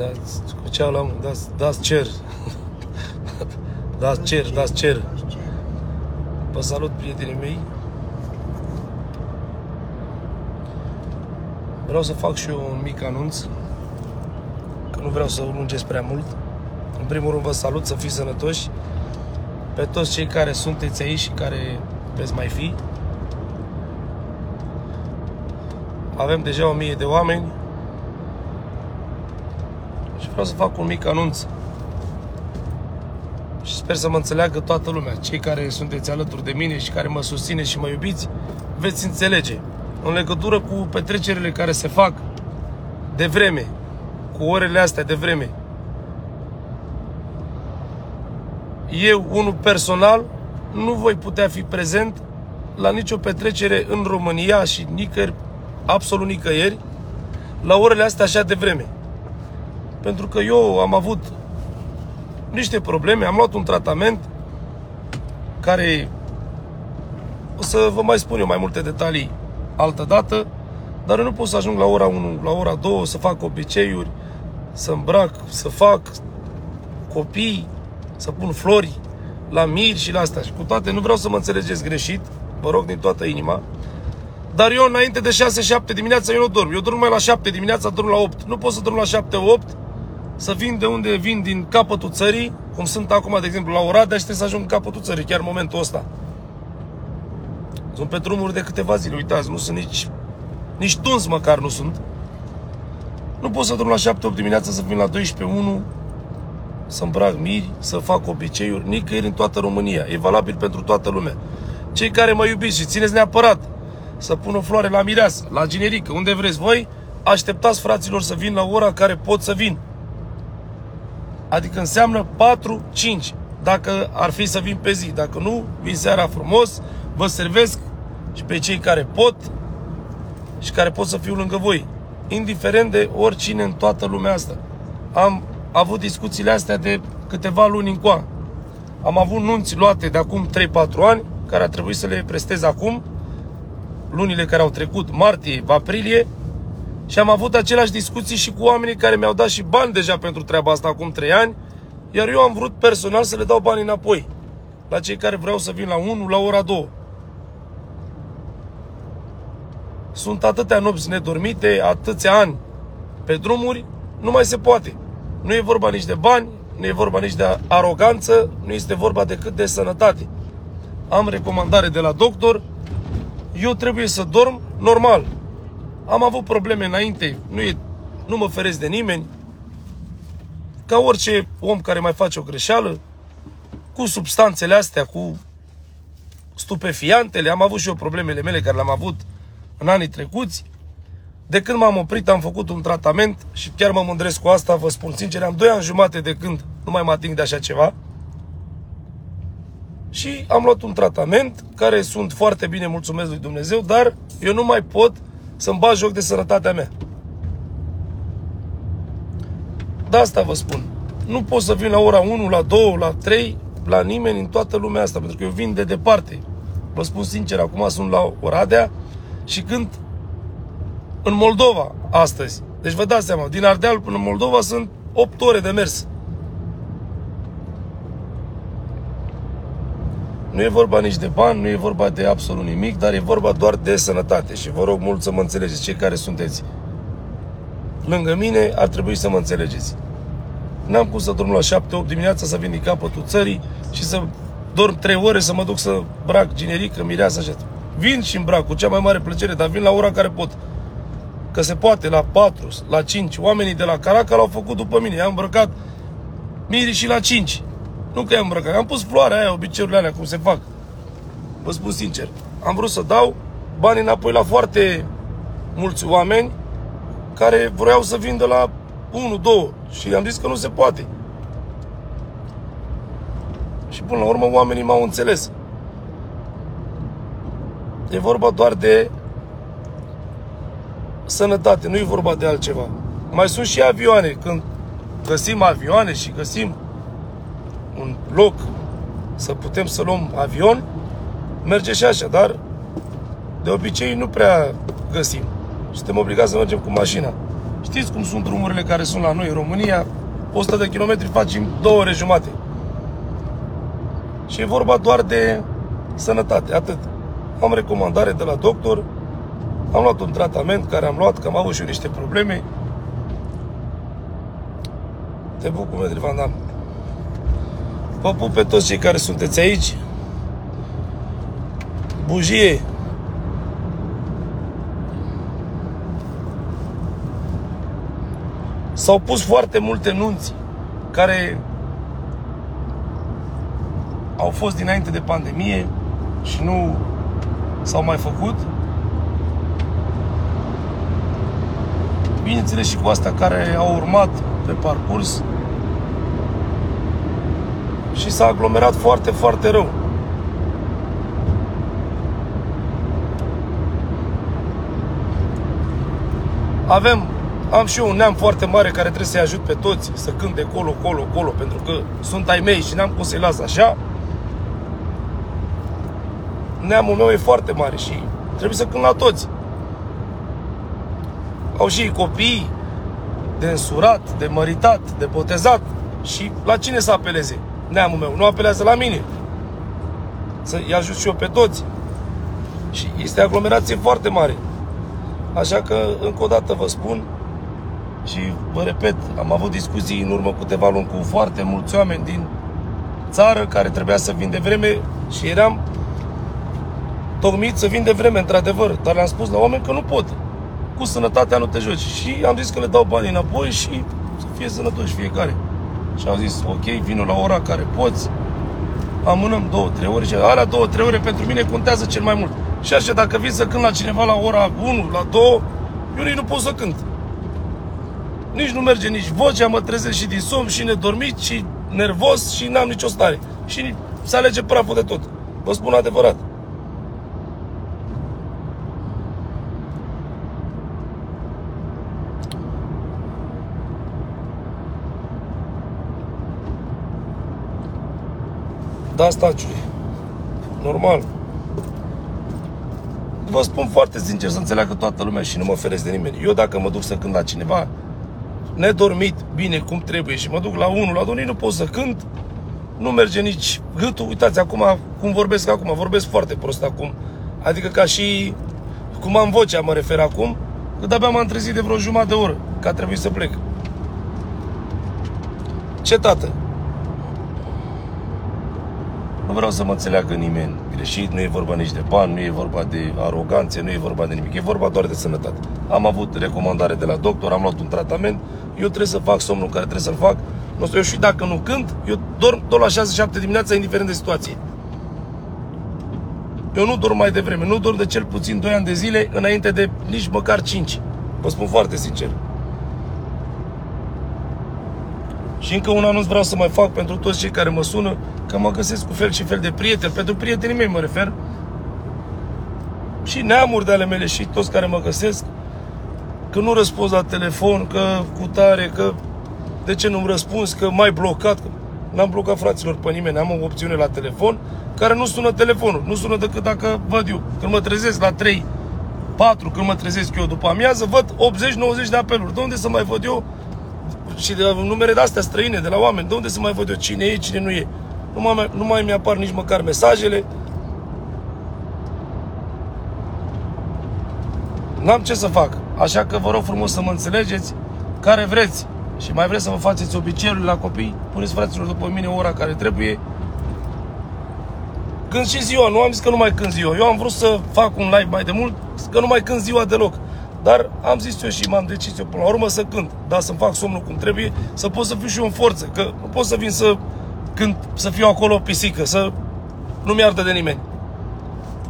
Dați, cu ce la dați, dați cer. dați cer, dați cer. Vă salut, prietenii mei. Vreau să fac și eu un mic anunț, că nu vreau să lungesc prea mult. În primul rând vă salut, să fiți sănătoși. Pe toți cei care sunteți aici și care veți mai fi. Avem deja o mie de oameni și vreau să fac un mic anunț. Și sper să mă înțeleagă toată lumea. Cei care sunteți alături de mine și care mă susțineți și mă iubiți, veți înțelege. În legătură cu petrecerile care se fac de vreme, cu orele astea de vreme. Eu, unul personal, nu voi putea fi prezent la nicio petrecere în România și nicăieri, absolut nicăieri, la orele astea așa de vreme. Pentru că eu am avut niște probleme, am luat un tratament care o să vă mai spun eu mai multe detalii altă dată, dar eu nu pot să ajung la ora 1, la ora 2, să fac obiceiuri, să îmbrac, să fac copii, să pun flori la miri și la asta. Și cu toate, nu vreau să mă înțelegeți greșit, vă rog din toată inima, dar eu înainte de 6-7 dimineața eu nu dorm. Eu dorm mai la 7 dimineața, dorm la 8. Nu pot să dorm la 7-8 să vin de unde vin din capătul țării, cum sunt acum, de exemplu, la Oradea și trebuie să ajung în capătul țării, chiar în momentul ăsta. Sunt pe drumuri de câteva zile, uitați, nu sunt nici, nici tuns măcar nu sunt. Nu pot să dorm la 7-8 dimineața, să vin la 12-1, să îmbrac miri, să fac obiceiuri, nicăieri în toată România. E valabil pentru toată lumea. Cei care mă iubiți și țineți neapărat să pun o floare la mireasă, la generică, unde vreți voi, așteptați fraților să vin la ora care pot să vin. Adică înseamnă 4-5 dacă ar fi să vin pe zi. Dacă nu, vin seara frumos, vă servesc și pe cei care pot și care pot să fiu lângă voi. Indiferent de oricine în toată lumea asta. Am avut discuțiile astea de câteva luni încoa. Am avut nunți luate de acum 3-4 ani, care a trebuit să le prestez acum, lunile care au trecut, martie, aprilie, și am avut aceleași discuții și cu oamenii care mi-au dat și bani deja pentru treaba asta acum 3 ani, iar eu am vrut personal să le dau bani înapoi. La cei care vreau să vin la 1, la ora 2. Sunt atâtea nopți nedormite, atâția ani pe drumuri, nu mai se poate. Nu e vorba nici de bani, nu e vorba nici de aroganță, nu este vorba decât de sănătate. Am recomandare de la doctor, eu trebuie să dorm normal, am avut probleme înainte, nu, e, nu mă feresc de nimeni. Ca orice om care mai face o greșeală, cu substanțele astea, cu stupefiantele, am avut și eu problemele mele care le-am avut în anii trecuți. De când m-am oprit, am făcut un tratament și chiar mă mândresc cu asta, vă spun sincer, am 2 ani jumate de când nu mai mă ating de așa ceva. Și am luat un tratament care sunt foarte bine, mulțumesc lui Dumnezeu, dar eu nu mai pot să-mi bag joc de sănătatea mea. De asta vă spun. Nu pot să vin la ora 1, la 2, la 3, la nimeni în toată lumea asta, pentru că eu vin de departe. Vă spun sincer, acum sunt la Oradea și când în Moldova astăzi. Deci vă dați seama, din Ardeal până în Moldova sunt 8 ore de mers. Nu e vorba nici de bani, nu e vorba de absolut nimic, dar e vorba doar de sănătate. Și vă rog mult să mă înțelegeți, cei care sunteți lângă mine, ar trebui să mă înțelegeți. N-am cum să dorm la 7-8 dimineața, să vin din capătul țării și să dorm 3 ore, să mă duc să brac generică, mireasă așa. Vin și îmbrac cu cea mai mare plăcere, dar vin la ora care pot. Că se poate, la 4, la 5. Oamenii de la Caracal au făcut după mine. Am îmbrăcat mirii și la 5. Nu că i-am îmbrăcat, am pus floarea aia, obiceiurile alea, cum se fac. Vă spun sincer. Am vrut să dau bani înapoi la foarte mulți oameni care vreau să vin de la 1, 2 și am zis că nu se poate. Și până la urmă oamenii m-au înțeles. E vorba doar de sănătate, nu e vorba de altceva. Mai sunt și avioane. Când găsim avioane și găsim un loc să putem să luăm avion, merge și așa, dar de obicei nu prea găsim. Și suntem obligați să mergem cu mașina. Știți cum sunt drumurile care sunt la noi în România? 100 de kilometri facem două ore jumate. Și e vorba doar de sănătate, atât. Am recomandare de la doctor, am luat un tratament care am luat, că am avut și eu niște probleme. Te bucur, Medri Van Damme. Vă pup pe toți cei care sunteți aici. Bujie. S-au pus foarte multe nunți care au fost dinainte de pandemie și nu s-au mai făcut. Bineînțeles și cu astea care au urmat pe parcurs și s-a aglomerat foarte, foarte rău. Avem, am și eu un neam foarte mare care trebuie să-i ajut pe toți să cânte colo, colo, colo, pentru că sunt ai mei și n-am cum să-i las așa. Neamul meu e foarte mare și trebuie să cânt la toți. Au și copii de însurat, de măritat, de botezat și la cine să apeleze? Neamul meu, nu apelează la mine. Să-i ajut și eu pe toți. Și este aglomerație foarte mare. Așa că, încă o dată vă spun și vă repet, am avut discuții în urmă cu câteva luni cu foarte mulți oameni din țară care trebuia să vin de vreme și eram tocmit să vin de vreme, într-adevăr. Dar le-am spus la oameni că nu pot. Cu sănătatea nu te joci. Și am zis că le dau bani înapoi și să fie sănătoși fiecare. Și au zis, ok, vină la ora care poți, amânăm două, trei ore și alea două, trei ore pentru mine contează cel mai mult. Și așa, dacă vin să cânt la cineva la ora 1, la 2, eu nici nu pot să cânt. Nici nu merge nici vocea, mă trezesc și din somn și nedormit și nervos și n-am nicio stare. Și se alege praful de tot. Vă spun adevărat. Da, staciului. Normal. Vă spun foarte sincer să înțeleagă toată lumea și nu mă feresc de nimeni. Eu dacă mă duc să cânt la cineva, nedormit, bine, cum trebuie și mă duc la unul, la doi, nu pot să cânt, nu merge nici gâtul. Uitați acum cum vorbesc acum, vorbesc foarte prost acum. Adică ca și cum am vocea, mă refer acum, că de-abia m-am trezit de vreo jumătate de oră, că a trebuit să plec. Ce tată? Nu vreau să mă înțeleagă nimeni greșit, nu e vorba nici de bani, nu e vorba de aroganțe, nu e vorba de nimic, e vorba doar de sănătate. Am avut recomandare de la doctor, am luat un tratament, eu trebuie să fac somnul care trebuie să-l fac. Nu eu și dacă nu cânt, eu dorm tot la 6-7 dimineața, indiferent de situație. Eu nu dorm mai devreme, nu dorm de cel puțin 2 ani de zile, înainte de nici măcar 5. Vă spun foarte sincer. Și încă un anunț vreau să mai fac pentru toți cei care mă sună, că mă găsesc cu fel și fel de prieteni, pentru prietenii mei mă refer, și neamuri de ale mele și toți care mă găsesc, că nu răspuns la telefon, că cu tare, că de ce nu-mi răspuns, că mai blocat, că n-am blocat fraților pe nimeni, am o opțiune la telefon care nu sună telefonul, nu sună decât dacă văd eu. Când mă trezesc la 3, 4, când mă trezesc eu după amiază, văd 80-90 de apeluri. De unde să mai văd eu și de numere de astea străine, de la oameni, de unde să mai văd eu cine e, cine nu e? Nu mai, nu mai mi-apar nici măcar mesajele. N-am ce să fac. Așa că vă rog frumos să mă înțelegeți care vreți și mai vreți să vă faceți obiceiurile la copii, puneți fraților după mine ora care trebuie. Când și ziua, nu am zis că nu mai când ziua. Eu am vrut să fac un live mai de mult, că nu mai când ziua deloc. Dar am zis eu și m-am decis eu până la urmă să cânt, da, să-mi fac somnul cum trebuie, să pot să fiu și eu în forță, că nu pot să vin să cânt, să fiu acolo o pisică, să nu mi-ardă de nimeni.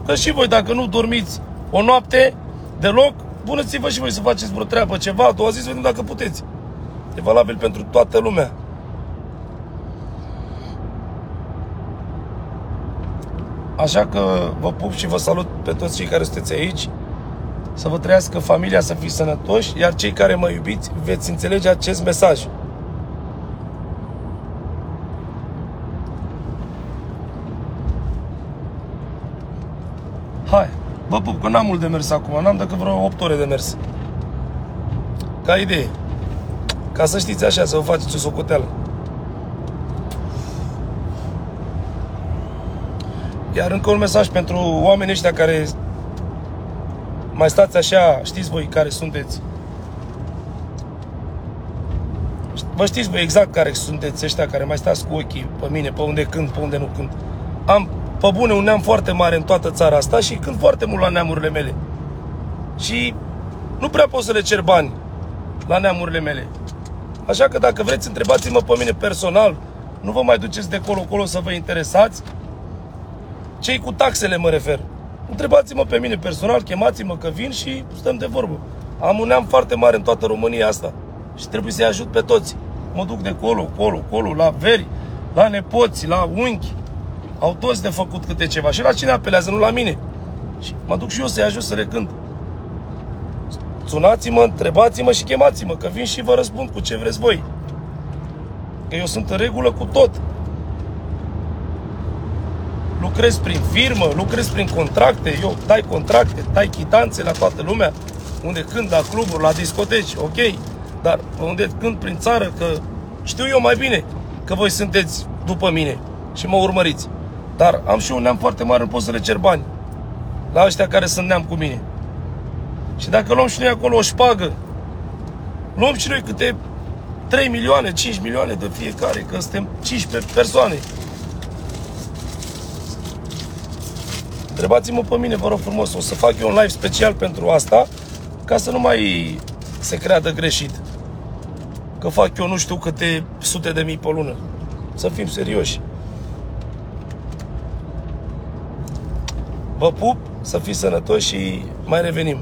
Că și voi, dacă nu dormiți o noapte deloc, bunăți-vă și voi să faceți vreo treabă, ceva, a doua zi să vedem dacă puteți. E valabil pentru toată lumea. Așa că vă pup și vă salut pe toți cei care sunteți aici să vă trăiască familia, să fiți sănătoși, iar cei care mă iubiți veți înțelege acest mesaj. Hai, vă pup, că n-am mult de mers acum, n-am decât vreo 8 ore de mers. Ca idee. Ca să știți așa, să vă faceți o socoteală. Iar încă un mesaj pentru oamenii ăștia care mai stați așa, știți voi care sunteți. Vă știți voi exact care sunteți ăștia care mai stați cu ochii pe mine, pe unde cânt, pe unde nu cânt. Am, pe bune, un neam foarte mare în toată țara asta și cânt foarte mult la neamurile mele. Și nu prea pot să le cer bani la neamurile mele. Așa că dacă vreți, întrebați-mă pe mine personal. Nu vă mai duceți de colo-colo să vă interesați. Cei cu taxele mă refer. Întrebați-mă pe mine personal, chemați-mă că vin și stăm de vorbă. Am un neam foarte mare în toată România asta și trebuie să-i ajut pe toți. Mă duc de colo, colo, colo, la veri, la nepoți, la unchi. Au toți de făcut câte ceva. Și la cine apelează, nu la mine. Și mă duc și eu să-i ajut să le cânt. Sunați-mă, întrebați-mă și chemați-mă, că vin și vă răspund cu ce vreți voi. Că eu sunt în regulă cu tot. Lucrez prin firmă, lucrez prin contracte, eu dai contracte, dai chitanțe la toată lumea, unde cânt la cluburi, la discoteci, ok, dar unde cânt prin țară, că știu eu mai bine că voi sunteți după mine și mă urmăriți. Dar am și un neam foarte mare, nu pot să le cer bani la ăștia care sunt neam cu mine. Și dacă luăm și noi acolo o șpagă, luăm și noi câte 3 milioane, 5 milioane de fiecare, că suntem 15 persoane. Întrebați-mă pe mine, vă rog frumos, o să fac eu un live special pentru asta, ca să nu mai se creadă greșit. Că fac eu nu știu câte sute de mii pe lună. Să fim serioși. Vă pup, să fiți sănătoși și mai revenim.